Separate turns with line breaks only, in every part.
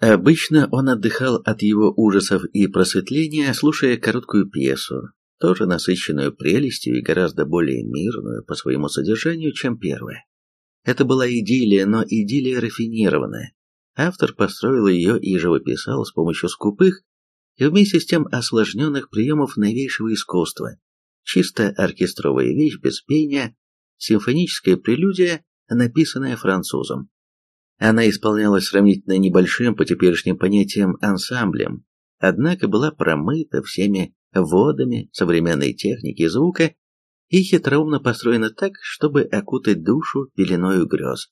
Обычно он отдыхал от его ужасов и просветления, слушая короткую пьесу, тоже насыщенную прелестью и гораздо более мирную по своему содержанию, чем первая. Это была идиллия, но идиллия рафинированная. Автор построил ее и живописал с помощью скупых и вместе с тем осложненных приемов новейшего искусства. Чисто оркестровая вещь без пения, симфоническая прелюдия, написанная французом. Она исполнялась сравнительно небольшим по теперешним понятиям ансамблем, однако была промыта всеми водами современной техники звука и хитроумно построена так, чтобы окутать душу пеленою грез.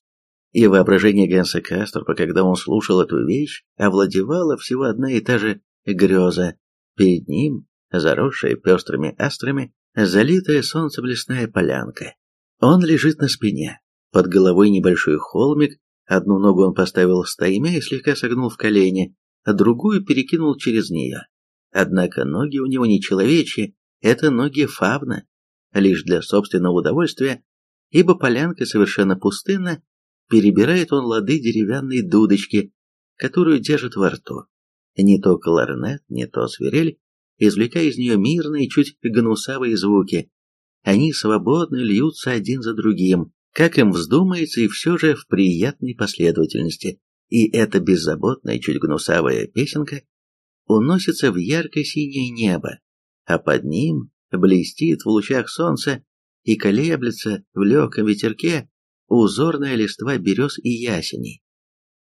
И воображение Ганса Касторпа, когда он слушал эту вещь, овладевала всего одна и та же греза. Перед ним, заросшая пестрыми астрами, залитая солнцем лесная полянка. Он лежит на спине, под головой небольшой холмик, Одну ногу он поставил стоймя и слегка согнул в колени, а другую перекинул через нее. Однако ноги у него не человечьи, это ноги фавна, лишь для собственного удовольствия, ибо полянка совершенно пустынна, перебирает он лады деревянной дудочки, которую держит во рту. Не то кларнет, не то свирель, извлекая из нее мирные, чуть гнусавые звуки. Они свободно льются один за другим, как им вздумается, и все же в приятной последовательности. И эта беззаботная, чуть гнусавая песенка уносится в ярко-синее небо, а под ним блестит в лучах солнца и колеблется в легком ветерке узорная листва берез и ясеней.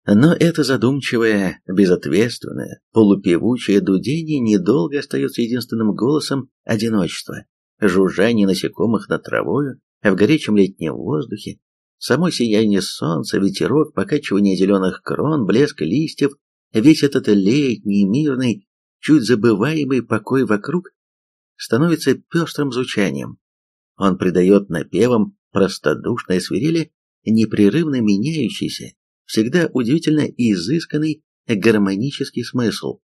Но это задумчивое, безответственное, полупевучее дудение недолго остается единственным голосом одиночества. Жужжание насекомых над травою, в горячем летнем воздухе, само сияние солнца, ветерок, покачивание зеленых крон, блеск листьев, весь этот летний, мирный, чуть забываемый покой вокруг становится пестрым звучанием. Он придает напевам простодушной свирели непрерывно меняющийся, всегда удивительно изысканный гармонический смысл.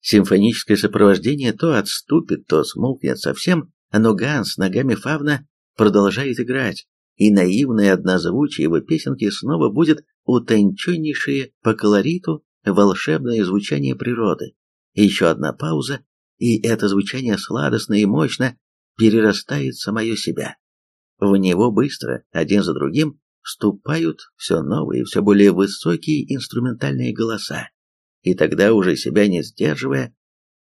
Симфоническое сопровождение то отступит, то смолкнет совсем, но Ганс ногами фавна продолжает играть, и наивное однозвучие его песенки снова будет утонченнейшее по колориту волшебное звучание природы. Еще одна пауза, и это звучание сладостно и мощно перерастает самое себя. В него быстро, один за другим, вступают все новые, все более высокие инструментальные голоса. И тогда, уже себя не сдерживая,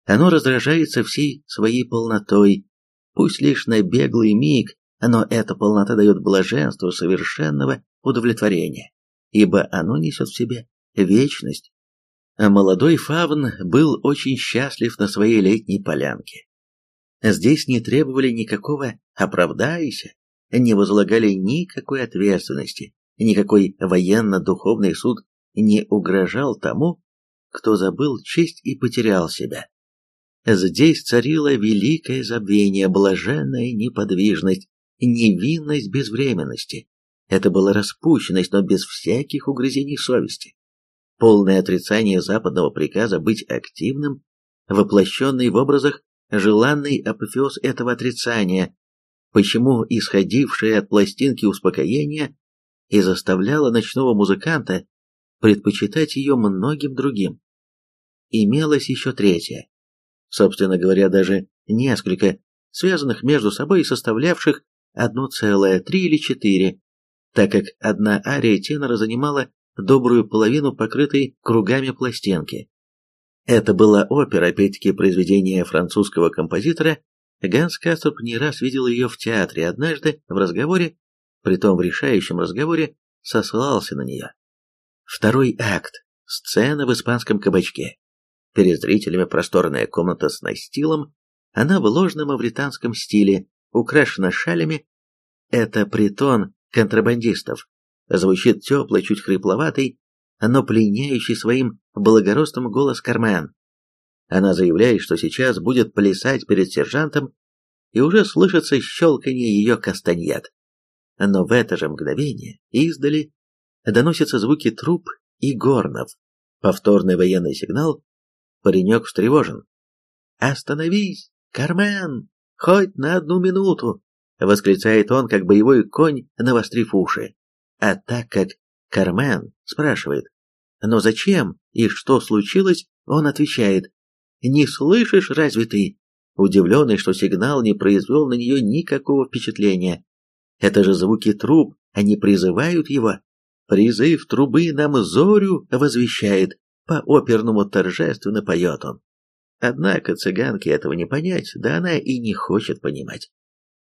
оно раздражается всей своей полнотой, пусть лишь на беглый миг, но эта полнота дает блаженство совершенного удовлетворения, ибо оно несет в себе вечность. А молодой фавн был очень счастлив на своей летней полянке. Здесь не требовали никакого «оправдайся», не возлагали никакой ответственности, никакой военно-духовный суд не угрожал тому, кто забыл честь и потерял себя. Здесь царило великое забвение, блаженная неподвижность, невинность безвременности. Это была распущенность, но без всяких угрызений совести. Полное отрицание западного приказа быть активным, воплощенный в образах желанный апофеоз этого отрицания, почему исходившее от пластинки успокоение и заставляло ночного музыканта предпочитать ее многим другим. Имелось еще третье, собственно говоря, даже несколько, связанных между собой и составлявших одно целое, три или четыре, так как одна ария тенора занимала добрую половину покрытой кругами пластинки. Это была опера, опять-таки произведение французского композитора. Ганс Касторп не раз видел ее в театре, однажды в разговоре, притом в решающем разговоре, сослался на нее. Второй акт. Сцена в испанском кабачке. Перед зрителями просторная комната с настилом, она в ложном мавританском стиле, украшена шалями. Это притон контрабандистов. Звучит теплый, чуть хрипловатый, но пленяющий своим благородством голос Кармен. Она заявляет, что сейчас будет плясать перед сержантом, и уже слышится щелканье ее кастаньет. Но в это же мгновение издали доносятся звуки труп и горнов. Повторный военный сигнал. Паренек встревожен. «Остановись, Кармен!» Хоть на одну минуту!» — восклицает он, как боевой конь, навострив уши. А так как Кармен спрашивает, Но зачем и что случилось, он отвечает. «Не слышишь, разве ты?» Удивленный, что сигнал не произвел на нее никакого впечатления. Это же звуки труб, они призывают его. Призыв трубы нам зорю возвещает, по-оперному торжественно поет он. Однако цыганке этого не понять, да она и не хочет понимать.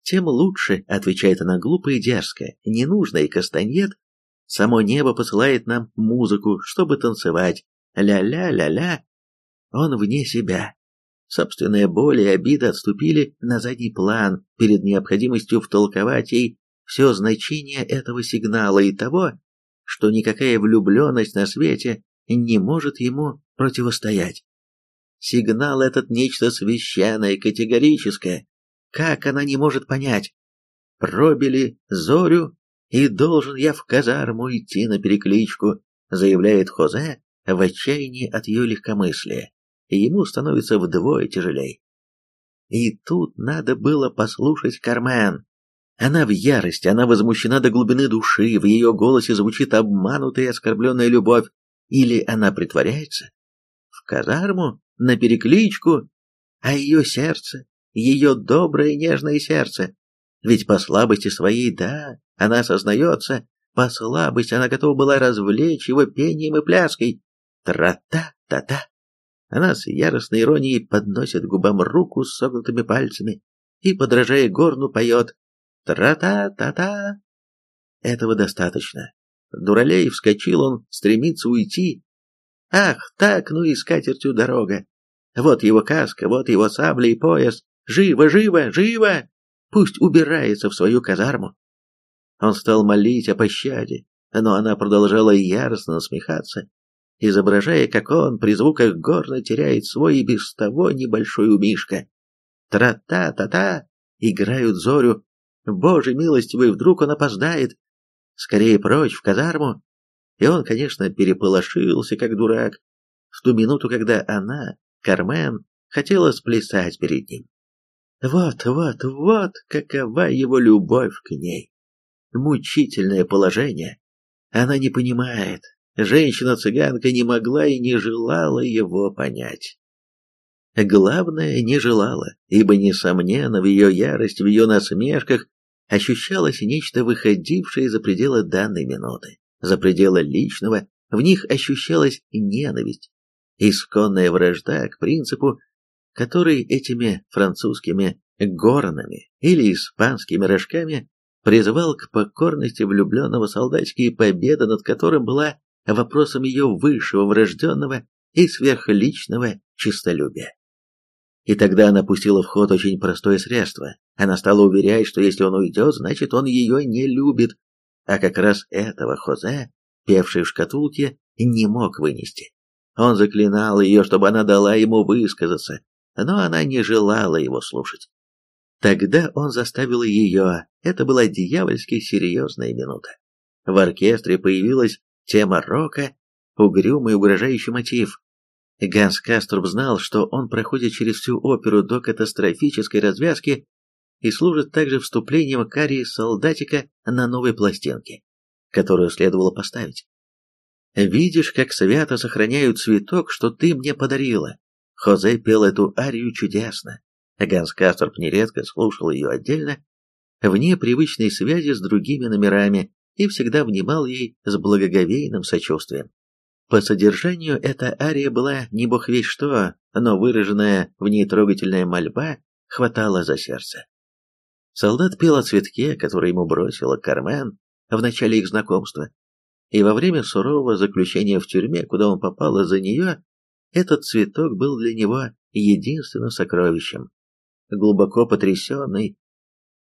Тем лучше, отвечает она глупо и дерзко, не нужно и кастаньет. Само небо посылает нам музыку, чтобы танцевать. Ля-ля-ля-ля. Он вне себя. Собственная боль и обида отступили на задний план перед необходимостью втолковать ей все значение этого сигнала и того, что никакая влюбленность на свете не может ему противостоять. Сигнал этот нечто священное, категорическое. Как она не может понять? Пробили зорю, и должен я в казарму идти на перекличку, заявляет Хозе в отчаянии от ее легкомыслия. Ему становится вдвое тяжелей. И тут надо было послушать Кармен. Она в ярости, она возмущена до глубины души, в ее голосе звучит обманутая и оскорбленная любовь. Или она притворяется? В казарму? На перекличку, а ее сердце, ее доброе нежное сердце. Ведь по слабости своей, да, она сознается, по слабости она готова была развлечь его пением и пляской. Тра-та-та-та. Она с яростной иронией подносит губам руку с согнутыми пальцами и, подражая горну, поет «Тра-та-та-та». Этого достаточно. Дуралей вскочил, он стремится уйти, Ах, так, ну и с катертью дорога. Вот его каска, вот его сабли и пояс. Живо, живо, живо! Пусть убирается в свою казарму. Он стал молить о пощаде, но она продолжала яростно насмехаться, изображая, как он при звуках горно теряет свой и без того небольшой умишка. Тра-та-та-та! Играют зорю. Боже милостивый, вдруг он опоздает. Скорее прочь в казарму, и он, конечно, переполошился, как дурак, в ту минуту, когда она, Кармен, хотела сплясать перед ним. Вот, вот, вот какова его любовь к ней. Мучительное положение. Она не понимает. Женщина-цыганка не могла и не желала его понять. Главное, не желала, ибо, несомненно, в ее ярости, в ее насмешках ощущалось нечто, выходившее за пределы данной минуты за пределы личного, в них ощущалась ненависть, исконная вражда к принципу, который этими французскими горнами или испанскими рожками призывал к покорности влюбленного солдатики и победа над которым была вопросом ее высшего врожденного и сверхличного честолюбия. И тогда она пустила в ход очень простое средство. Она стала уверять, что если он уйдет, значит он ее не любит, а как раз этого Хозе, певший в шкатулке, не мог вынести. Он заклинал ее, чтобы она дала ему высказаться, но она не желала его слушать. Тогда он заставил ее, это была дьявольски серьезная минута. В оркестре появилась тема рока, угрюмый угрожающий мотив. Ганс Каструб знал, что он проходит через всю оперу до катастрофической развязки и служит также вступлением к арии солдатика на новой пластинке, которую следовало поставить. «Видишь, как свято сохраняют цветок, что ты мне подарила». Хозе пел эту арию чудесно. Ганс Касторп нередко слушал ее отдельно, вне привычной связи с другими номерами, и всегда внимал ей с благоговейным сочувствием. По содержанию эта ария была не бог весь что, но выраженная в ней трогательная мольба хватала за сердце. Солдат пел о цветке, который ему бросила Кармен в начале их знакомства. И во время сурового заключения в тюрьме, куда он попал из-за нее, этот цветок был для него единственным сокровищем. Глубоко потрясенный,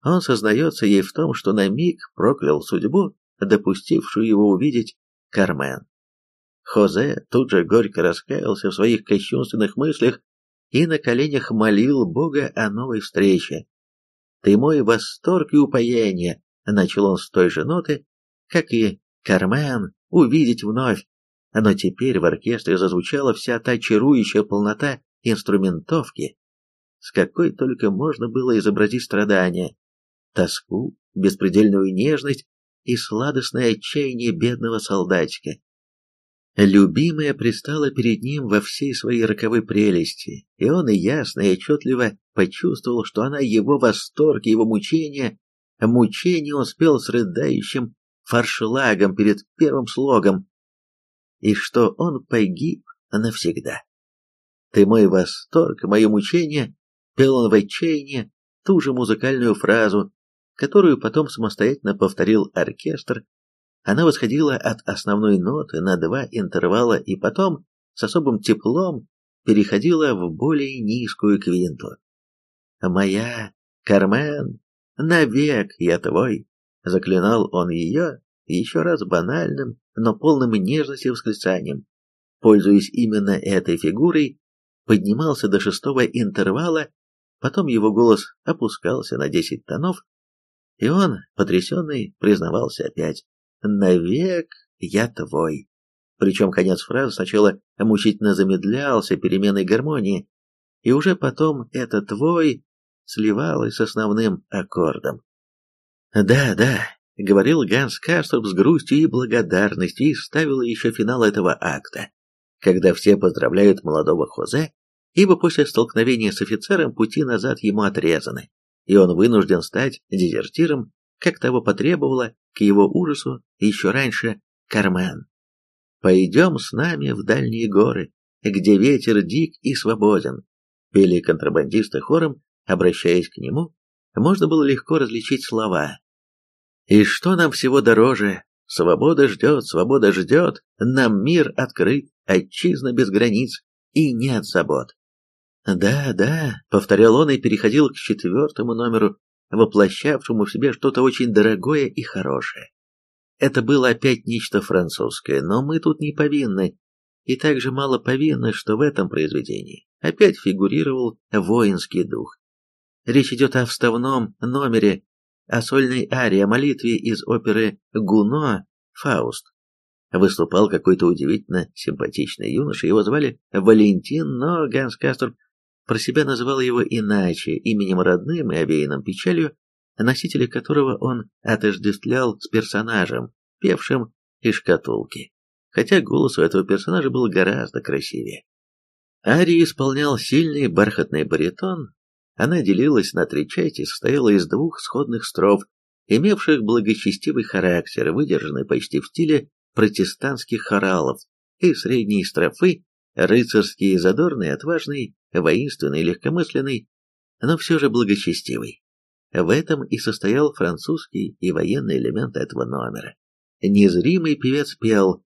он сознается ей в том, что на миг проклял судьбу, допустившую его увидеть Кармен. Хозе тут же горько раскаялся в своих кощунственных мыслях и на коленях молил Бога о новой встрече, ты мой восторг и упоение, начал он с той же ноты, как и Кармен, увидеть вновь. Но теперь в оркестре зазвучала вся та чарующая полнота инструментовки, с какой только можно было изобразить страдания, тоску, беспредельную нежность и сладостное отчаяние бедного солдатика. Любимая пристала перед ним во всей своей роковой прелести, и он ясно и отчетливо почувствовал, что она его восторг, его мучение, мучение он спел с рыдающим фаршлагом перед первым слогом, и что он погиб навсегда. Ты мой восторг, мое мучение, пел он в отчаянии ту же музыкальную фразу, которую потом самостоятельно повторил оркестр она восходила от основной ноты на два интервала и потом с особым теплом переходила в более низкую квинту. «Моя, Кармен, навек я твой!» Заклинал он ее еще раз банальным, но полным нежности восклицанием. Пользуясь именно этой фигурой, поднимался до шестого интервала, потом его голос опускался на десять тонов, и он, потрясенный, признавался опять навек я твой. Причем конец фразы сначала мучительно замедлялся переменной гармонии, и уже потом это твой сливалось с основным аккордом. Да, да, говорил Ганс Каструб с грустью и благодарностью и ставил еще финал этого акта, когда все поздравляют молодого Хозе, ибо после столкновения с офицером пути назад ему отрезаны, и он вынужден стать дезертиром как того потребовала, к его ужасу, еще раньше Кармен. «Пойдем с нами в дальние горы, где ветер дик и свободен», пели контрабандисты хором, обращаясь к нему, можно было легко различить слова. «И что нам всего дороже? Свобода ждет, свобода ждет, нам мир открыт, отчизна без границ и нет забот». «Да, да», — повторял он и переходил к четвертому номеру, воплощавшему в себе что-то очень дорогое и хорошее. Это было опять нечто французское, но мы тут не повинны, и также мало повинны, что в этом произведении опять фигурировал воинский дух. Речь идет о вставном номере, о сольной арии, о молитве из оперы Гуно «Фауст». Выступал какой-то удивительно симпатичный юноша, его звали Валентин, но Ганс Кастер про себя называл его иначе, именем родным и овеянным печалью, носителя которого он отождествлял с персонажем, певшим из шкатулки, хотя голос у этого персонажа был гораздо красивее. Ари исполнял сильный бархатный баритон, она делилась на три части, состояла из двух сходных строф, имевших благочестивый характер, выдержанный почти в стиле протестантских хоралов, и средней строфы, рыцарский, задорный, отважный, воинственный, легкомысленный, но все же благочестивый. В этом и состоял французский и военный элемент этого номера. Незримый певец пел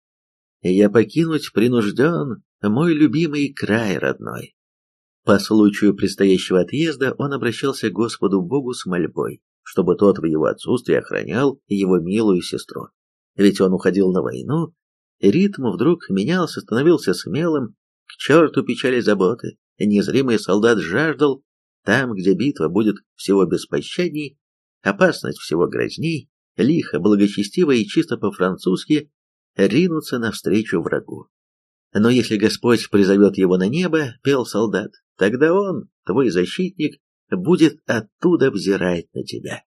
«Я покинуть принужден, мой любимый край родной». По случаю предстоящего отъезда он обращался к Господу Богу с мольбой, чтобы тот в его отсутствии охранял его милую сестру. Ведь он уходил на войну, ритм вдруг менялся, становился смелым, к черту печали заботы, незримый солдат жаждал, там, где битва будет всего беспощадней, опасность всего грозней, лихо, благочестиво и чисто по-французски ринуться навстречу врагу. Но если Господь призовет его на небо, пел солдат, тогда он, твой защитник, будет оттуда взирать на тебя.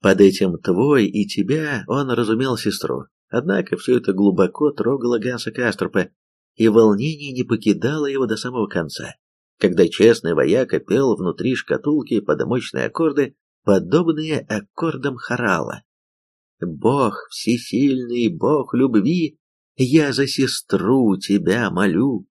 Под этим «твой» и «тебя» он разумел сестру, однако все это глубоко трогало Ганса Каструпа, и волнение не покидало его до самого конца, когда честный вояка пел внутри шкатулки подомочные аккорды, подобные аккордам хорала. «Бог всесильный, Бог любви, я за сестру тебя молю».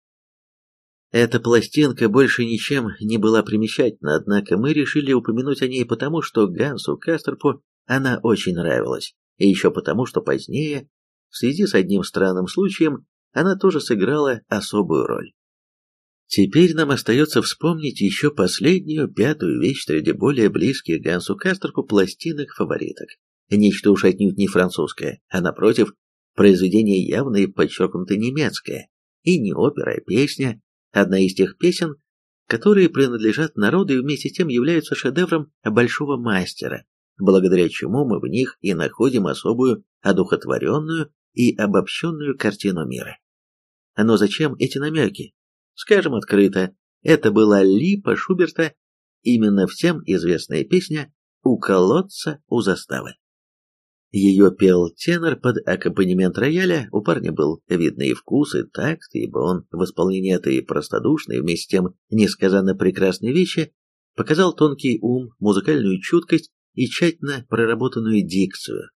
Эта пластинка больше ничем не была примечательна, однако мы решили упомянуть о ней потому, что Гансу Кастерпу она очень нравилась, и еще потому, что позднее, в связи с одним странным случаем, она тоже сыграла особую роль. Теперь нам остается вспомнить еще последнюю, пятую вещь среди более близких Гансу Кастерку пластинок фавориток. Нечто уж отнюдь не французское, а напротив, произведение явно и подчеркнуто немецкое. И не опера, а песня, одна из тех песен, которые принадлежат народу и вместе с тем являются шедевром большого мастера, благодаря чему мы в них и находим особую одухотворенную и обобщенную картину мира. Но зачем эти намеки? Скажем открыто, это была липа Шуберта, именно всем известная песня «У колодца у заставы». Ее пел тенор под аккомпанемент рояля, у парня был видный вкус и такт, ибо он в исполнении этой простодушной, вместе с тем несказанно прекрасной вещи, показал тонкий ум, музыкальную чуткость и тщательно проработанную дикцию.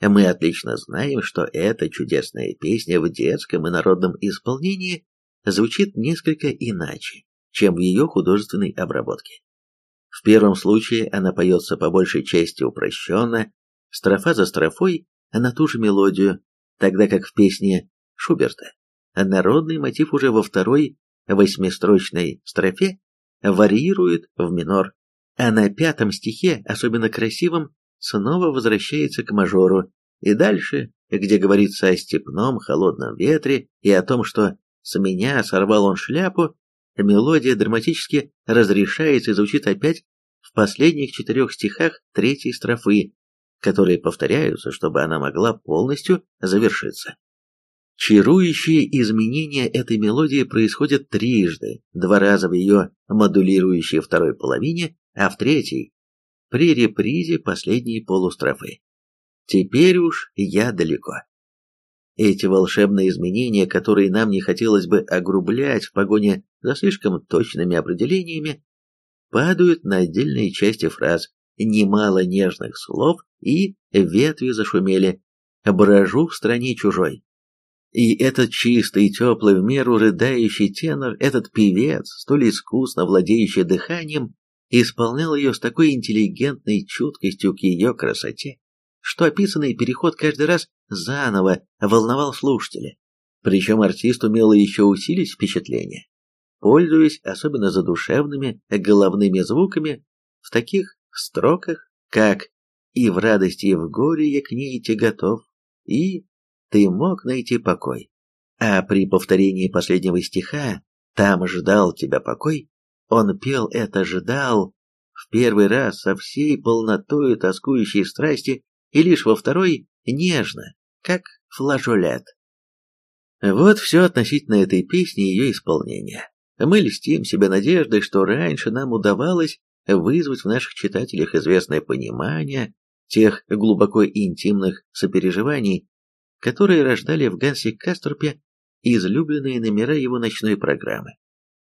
Мы отлично знаем, что эта чудесная песня в детском и народном исполнении звучит несколько иначе, чем в ее художественной обработке. В первом случае она поется по большей части упрощенно, строфа за строфой на ту же мелодию, тогда как в песне Шуберта народный мотив уже во второй восьмистрочной строфе варьирует в минор, а на пятом стихе, особенно красивом, снова возвращается к мажору, и дальше, где говорится о степном холодном ветре и о том, что с меня сорвал он шляпу, мелодия драматически разрешается и звучит опять в последних четырех стихах третьей строфы, которые повторяются, чтобы она могла полностью завершиться. Чарующие изменения этой мелодии происходят трижды, два раза в ее модулирующей второй половине, а в третьей – при репризе последней полустрофы. Теперь уж я далеко. Эти волшебные изменения, которые нам не хотелось бы огрублять в погоне за слишком точными определениями, падают на отдельные части фраз, немало нежных слов и ветви зашумели, брожу в стране чужой. И этот чистый, теплый, в меру рыдающий тенор, этот певец, столь искусно владеющий дыханием, исполнял ее с такой интеллигентной чуткостью к ее красоте, что описанный переход каждый раз заново волновал слушателя. Причем артист умел еще усилить впечатление, пользуясь особенно задушевными головными звуками в таких строках, как «И в радости, и в горе я к ней идти готов», и «Ты мог найти покой». А при повторении последнего стиха «Там ждал тебя покой», он пел это «ждал» в первый раз со всей полнотой тоскующей страсти и лишь во второй нежно, как флажолет. Вот все относительно этой песни и ее исполнения. Мы льстим себе надеждой, что раньше нам удавалось вызвать в наших читателях известное понимание тех глубоко интимных сопереживаний, которые рождали в Гансе Каструпе излюбленные номера его ночной программы.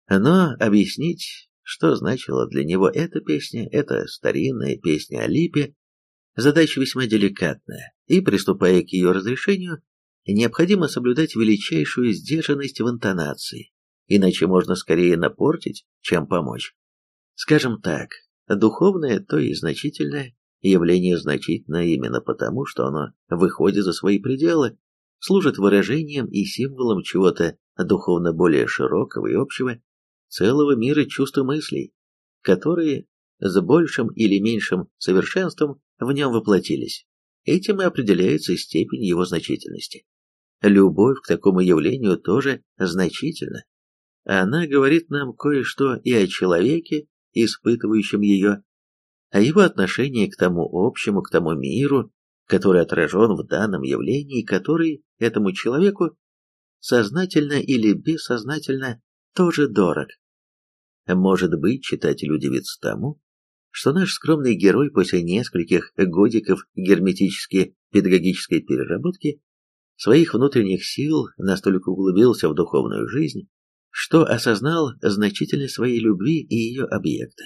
Но объяснить, что значила для него эта песня, эта старинная песня о Липе, задача весьма деликатная, и, приступая к ее разрешению, необходимо соблюдать величайшую сдержанность в интонации, иначе можно скорее напортить, чем помочь. Скажем так, духовное, то и значительное, явление значительно именно потому, что оно выходит за свои пределы, служит выражением и символом чего-то духовно более широкого и общего, целого мира чувств и мыслей, которые с большим или меньшим совершенством в нем воплотились. Этим и определяется степень его значительности. Любовь к такому явлению тоже значительна. Она говорит нам кое-что и о человеке, испытывающим ее, а его отношение к тому общему, к тому миру, который отражен в данном явлении, который этому человеку сознательно или бессознательно тоже дорог. Может быть, читатель удивится тому, что наш скромный герой после нескольких годиков герметически педагогической переработки своих внутренних сил настолько углубился в духовную жизнь, что осознал значительность своей любви и ее объекта.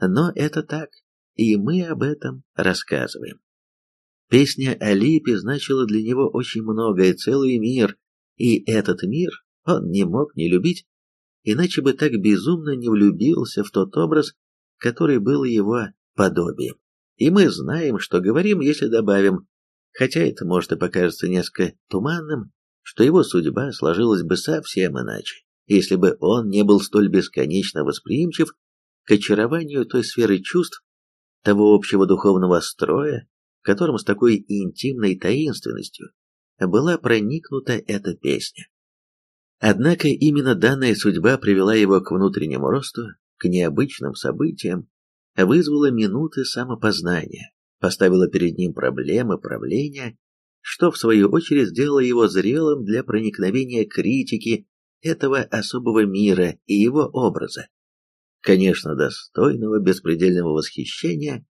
Но это так, и мы об этом рассказываем. Песня о Липе значила для него очень многое, целый мир, и этот мир он не мог не любить, иначе бы так безумно не влюбился в тот образ, который был его подобием. И мы знаем, что говорим, если добавим, хотя это может и покажется несколько туманным, что его судьба сложилась бы совсем иначе если бы он не был столь бесконечно восприимчив к очарованию той сферы чувств, того общего духовного строя, которым с такой интимной таинственностью была проникнута эта песня. Однако именно данная судьба привела его к внутреннему росту, к необычным событиям, вызвала минуты самопознания, поставила перед ним проблемы правления, что в свою очередь сделало его зрелым для проникновения критики этого особого мира и его образа. Конечно, достойного беспредельного восхищения,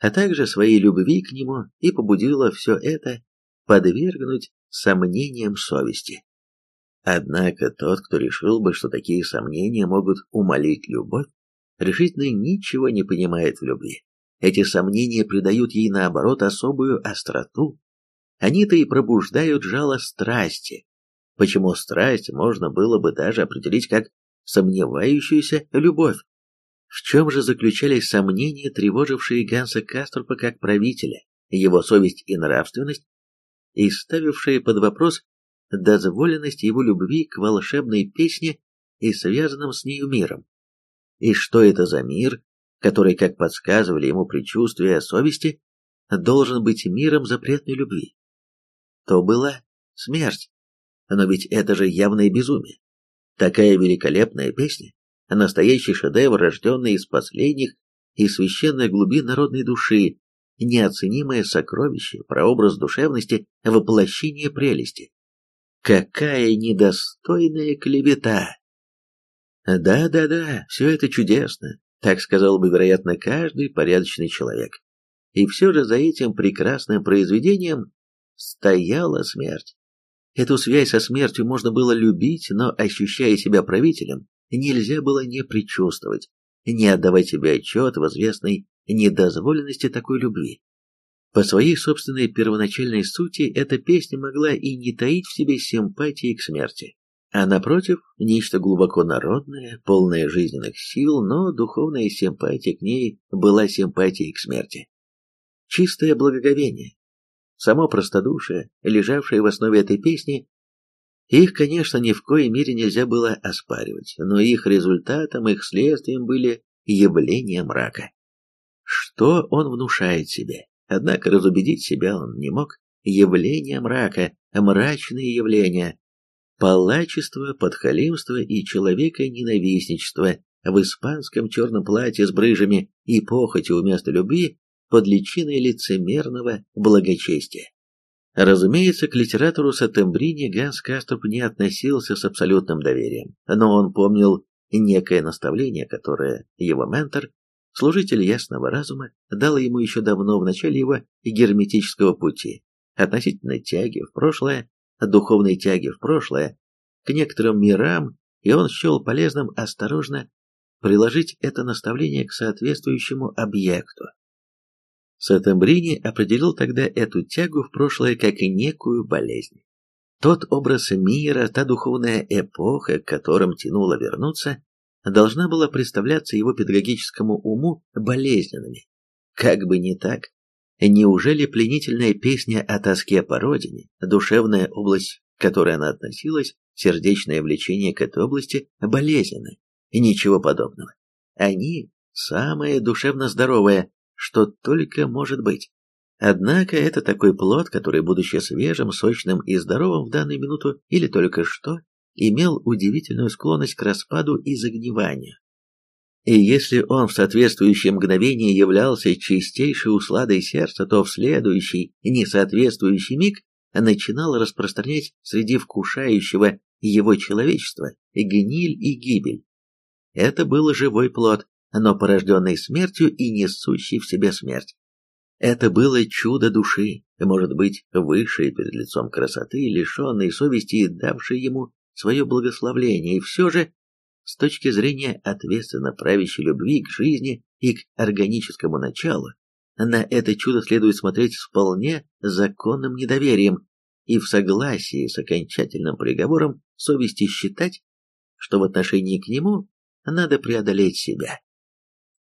а также своей любви к нему и побудило все это подвергнуть сомнениям совести. Однако тот, кто решил бы, что такие сомнения могут умолить любовь, решительно ничего не понимает в любви. Эти сомнения придают ей, наоборот, особую остроту. Они-то и пробуждают жало страсти. Почему страсть можно было бы даже определить как сомневающуюся любовь? В чем же заключались сомнения, тревожившие Ганса Каструпа как правителя, его совесть и нравственность, и ставившие под вопрос дозволенность его любви к волшебной песне и связанным с нею миром? И что это за мир, который, как подсказывали ему предчувствия совести, должен быть миром запретной любви? То была смерть. Но ведь это же явное безумие. Такая великолепная песня, настоящий шедевр, рожденный из последних и священной глубин народной души, неоценимое сокровище, прообраз душевности, воплощение прелести. Какая недостойная клевета! Да-да-да, все это чудесно, так сказал бы, вероятно, каждый порядочный человек. И все же за этим прекрасным произведением стояла смерть. Эту связь со смертью можно было любить, но, ощущая себя правителем, нельзя было не предчувствовать, не отдавать себе отчет в известной недозволенности такой любви. По своей собственной первоначальной сути эта песня могла и не таить в себе симпатии к смерти, а напротив, нечто глубоко народное, полное жизненных сил, но духовная симпатия к ней была симпатией к смерти. Чистое благоговение, само простодушие, лежавшее в основе этой песни, их, конечно, ни в коей мере нельзя было оспаривать, но их результатом, их следствием были явления мрака. Что он внушает себе? Однако разубедить себя он не мог. Явления мрака, мрачные явления, палачество, подхалимство и человека-ненавистничество в испанском черном платье с брыжами и похотью вместо любви под личиной лицемерного благочестия. Разумеется, к литературу Сатембрини Ганс Кастроп не относился с абсолютным доверием, но он помнил некое наставление, которое его ментор, служитель ясного разума, дал ему еще давно в начале его герметического пути относительно тяги в прошлое, духовной тяги в прошлое, к некоторым мирам, и он счел полезным осторожно приложить это наставление к соответствующему объекту. Сатамбрини определил тогда эту тягу в прошлое как и некую болезнь. Тот образ мира, та духовная эпоха, к которым тянуло вернуться, должна была представляться его педагогическому уму болезненными. Как бы не так. Неужели пленительная песня о тоске по родине, душевная область, к которой она относилась, сердечное влечение к этой области болезненны? Ничего подобного. Они самое душевно здоровое, что только может быть. Однако это такой плод, который, будучи свежим, сочным и здоровым в данную минуту или только что, имел удивительную склонность к распаду и загниванию. И если он в соответствующее мгновение являлся чистейшей усладой сердца, то в следующий, несоответствующий миг начинал распространять среди вкушающего его человечества гниль и гибель. Это был живой плод, но порожденный смертью и несущий в себе смерть. Это было чудо души, может быть, высшее перед лицом красоты, лишенной совести и давшей ему свое благословление, и все же, с точки зрения ответственно правящей любви к жизни и к органическому началу, на это чудо следует смотреть с вполне законным недоверием и в согласии с окончательным приговором совести считать, что в отношении к нему надо преодолеть себя.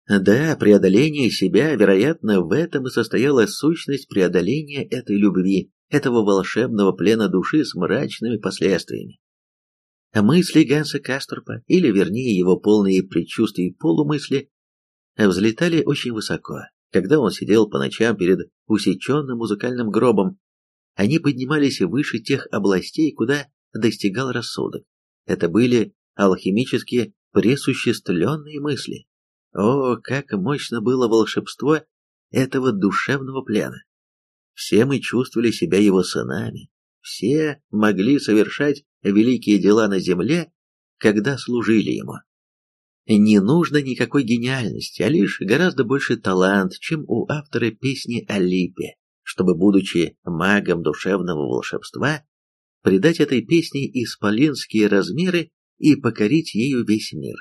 Да, преодоление себя, вероятно, в этом и состояла сущность преодоления этой любви, этого волшебного плена души с мрачными последствиями. Мысли Ганса Касторпа, или вернее его полные предчувствия и полумысли, взлетали очень высоко, когда он сидел по ночам перед усеченным музыкальным гробом. Они поднимались выше тех областей, куда достигал рассудок. Это были алхимически пресуществленные мысли. О, как мощно было волшебство этого душевного плена! Все мы чувствовали себя его сынами, все могли совершать великие дела на земле, когда служили ему. Не нужно никакой гениальности, а лишь гораздо больше талант, чем у автора песни о Липе, чтобы, будучи магом душевного волшебства, придать этой песне исполинские размеры и покорить ею весь мир.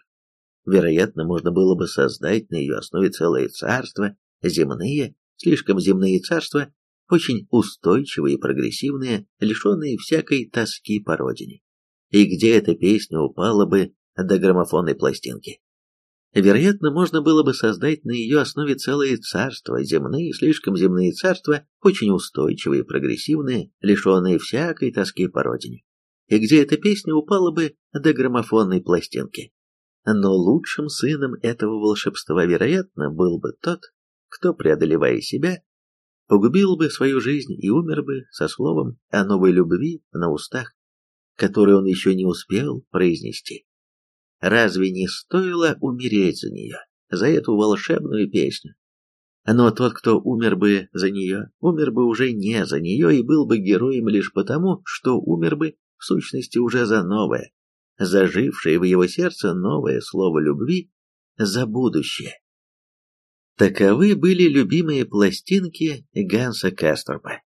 Вероятно, можно было бы создать на ее основе целое царство, земные, слишком земные царства, очень устойчивые и прогрессивные, лишенные всякой тоски по родине. И где эта песня упала бы до граммофонной пластинки? Вероятно, можно было бы создать на ее основе целые царства, земные, слишком земные царства, очень устойчивые, прогрессивные, лишенные всякой тоски по родине. И где эта песня упала бы до граммофонной пластинки. Но лучшим сыном этого волшебства, вероятно, был бы тот, кто, преодолевая себя, погубил бы свою жизнь и умер бы со словом о новой любви на устах, которое он еще не успел произнести. Разве не стоило умереть за нее, за эту волшебную песню? Но тот, кто умер бы за нее, умер бы уже не за нее и был бы героем лишь потому, что умер бы в сущности уже за новое, зажившее в его сердце новое слово любви за будущее. Таковы были любимые пластинки Ганса Касторпа.